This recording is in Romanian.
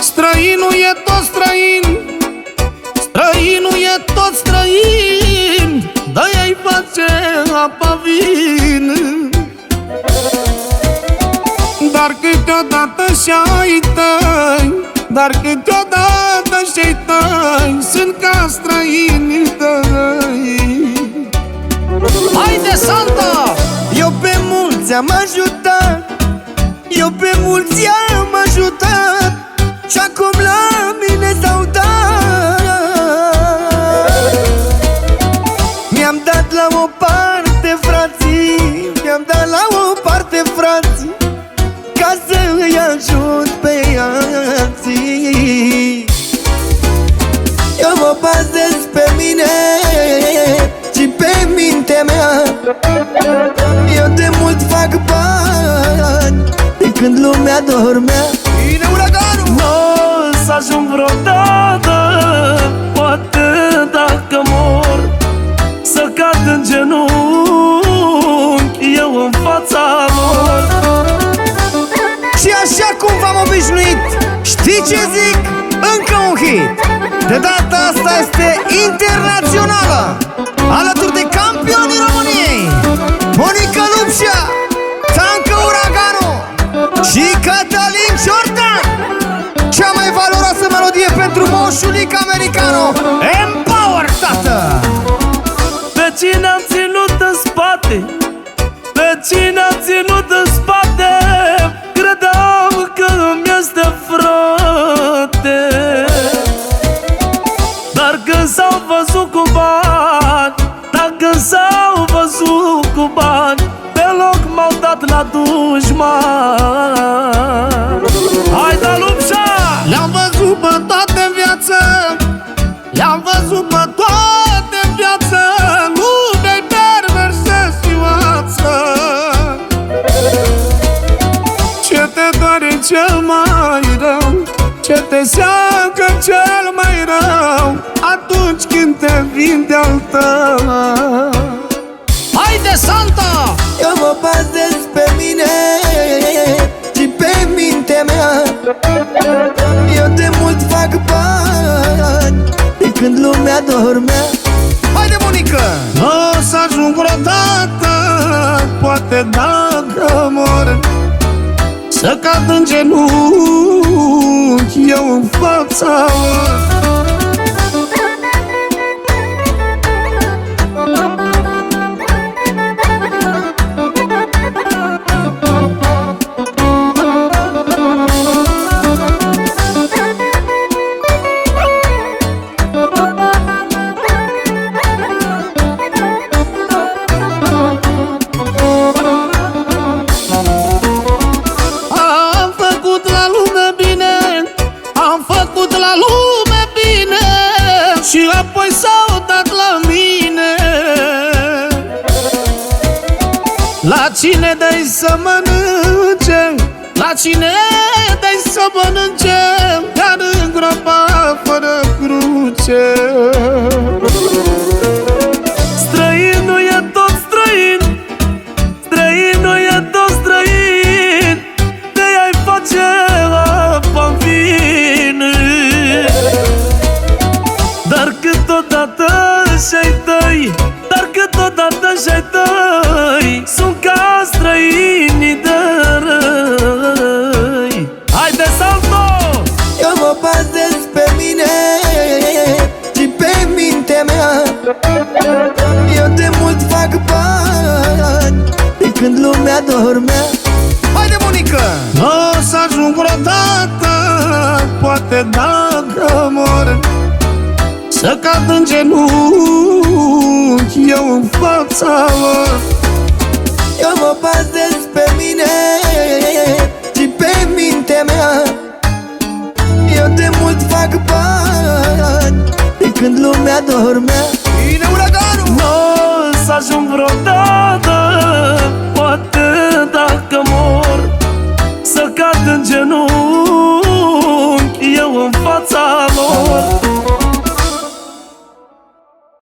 Străinul e tot străin Străinul e tot străin De-aia-i face apa vin Dar câteodată și-ai tăi Dar câteodată și-ai tăi Sunt ca străinii tăi Haide, Santa! Eu pe mulți am ajutat Eu pe mulți am ajutat Și acum la mine s-au dat. Mi-am dat la o parte, frații Mi-am dat la o parte, frații Ca să îi ajut pe alții. Eu mă bazez pe mine Și pe mintea mea când lumea dormea Bine, uraganul! Nu o să ajung vreodată Poate dacă mor Să cad în genunchi Eu în fața lor Și așa cum v-am obișnuit Știi ce zic? Încă un hit De data asta este internațională Catalin Ciordan Cea mai valoroasă melodie pentru moșulic americano. Empower, tată! Pe cine am ținut în spate? Pe cine am ținut în spate? Credeam că mi este frate. Dar când s-au văzut cu bani Dar când s-au văzut cu bani Pe loc m-au dat la dușman seacă cel mai rău Atunci când te vinde al tău. Haide, Santa! Eu mă bazez pe mine Și pe mintea mea. Eu de mult fac bani De când lumea dormea Să cad în genunchi Eu în fața apoi s-au dat la mine. La cine dai să mănânce? La cine dai să mănânce? Dar în groapa fără cruce Eu de mult fac bani De când lumea dormea. Haide, Monica! Nu o să ajung vreodată Poate dacă mor. Să cad în genunchi Eu în fața lor. Eu mă bazez pe mine Și pe mintea mea. Eu de mult fac bani De când lumea dormea ajung vreodată Poate dacă mor Să cad în genunchi.